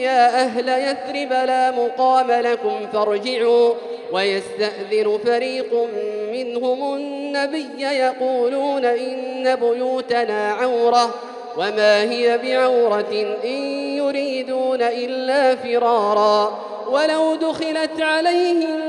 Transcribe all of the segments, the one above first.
يا أهل يثرب لا مقام لكم فارجعوا ويستأذن فريق منهم النبي يقولون إن بيوتنا عورة وما هي بعورة إن يريدون إلا فرارا. ولو دخلت عليهم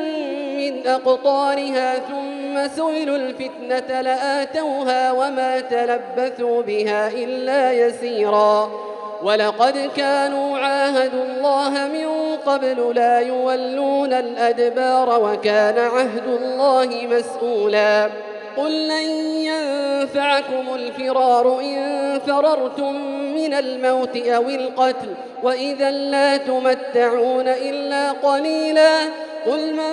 من أقطارها ثم سئلوا الفتنة لآتوها وما تلبثوا بها إلا يسيرا. ولقد كانوا عاهدوا الله من قبل لا يولون الأدبار وكان عهد الله مسؤولا. قل لن ينفعكم الفرار إن فررتم من الموت أو القتل وإذا لا تمتعون إلا قليلا. قل من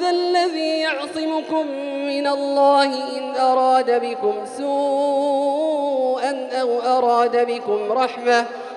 ذا الذي يعصمكم من الله إن أراد بكم سوءا أو أراد بكم رحمة؟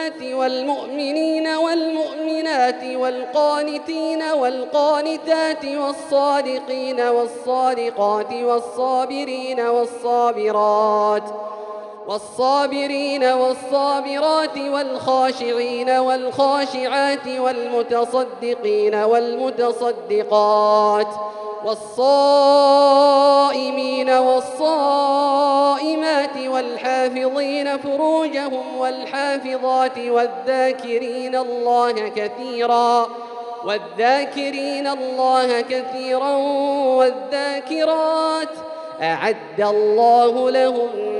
والمسلمات والمؤمنين والمؤمنات والقانتين والقانتات والصادقين والصادقات والصابرين والصابرات والصابرين والصابرات والخاشعين والخاشعات والمتصدقين والمتصدقات والصائمين والصائمات والحافظين فروجهم والحافظات والذاكرين الله كثيرا والذاكرين الله كثيرا والذاكرات أعد الله لهم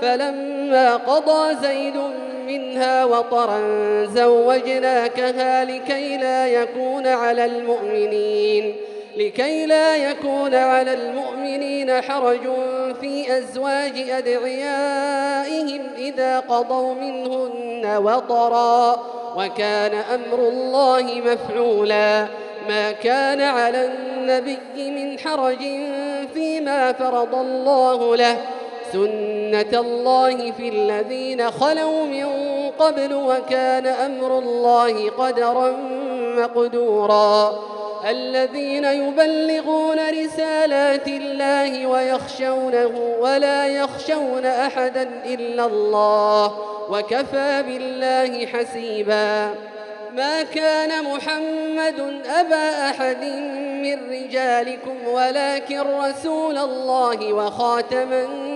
فلما قضى زيد منها وطرا زوجناكها لكي لا يكون على المؤمنين لكي لا يكون على المؤمنين حرج في أزواج أدعيائهم إذا قضوا منهن وطرا وكان أمر الله مفعولا. ما كان على النبي من حرج فيما فرض الله له. سنة الله في الذين خلوا من قبل وكان أمر الله قدرا مقدورا. الذين يبلغون رسالات الله ويخشونه ولا يخشون أحدا إلا الله وكفى بالله حسيبا. ما كان محمد أبا أحد من رجالكم ولكن رسول الله وخاتم النبيين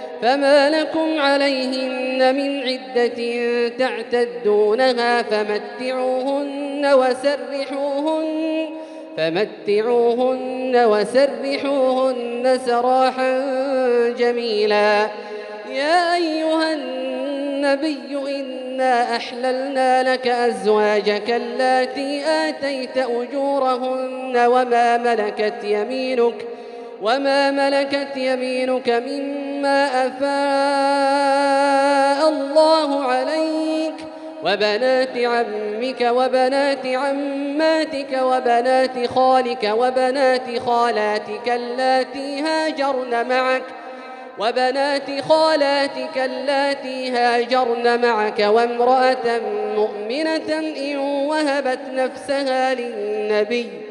فما لكم عليهن من عدة تعتدونها فمتعوهن وسرحوهن فمتعوهن وسرحوهن سراحا جميلا. يا أيها النبي إنا أحللنا لك أزواجك اللاتي آتيت أجورهن وما ملكت يمينك وما ملكت يمينك مما أفاء الله عليك. وبنات عمك وبنات عماتك وبنات خالك وبنات خالاتك اللاتي هاجرن معك. وبنات خالاتك اللاتي هاجرن معك. وامرأة مؤمنة إن وهبت نفسها للنبي.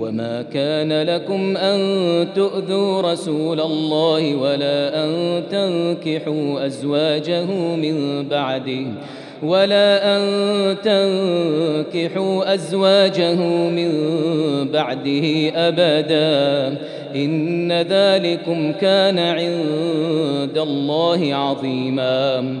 وما كان لكم أن تؤذوا رسول الله ولا أن تنكحوا أزواجه من بعده ولا أن تنكحوا أزواجه من بعده أبدا إن ذلكم كان عند الله عظيماً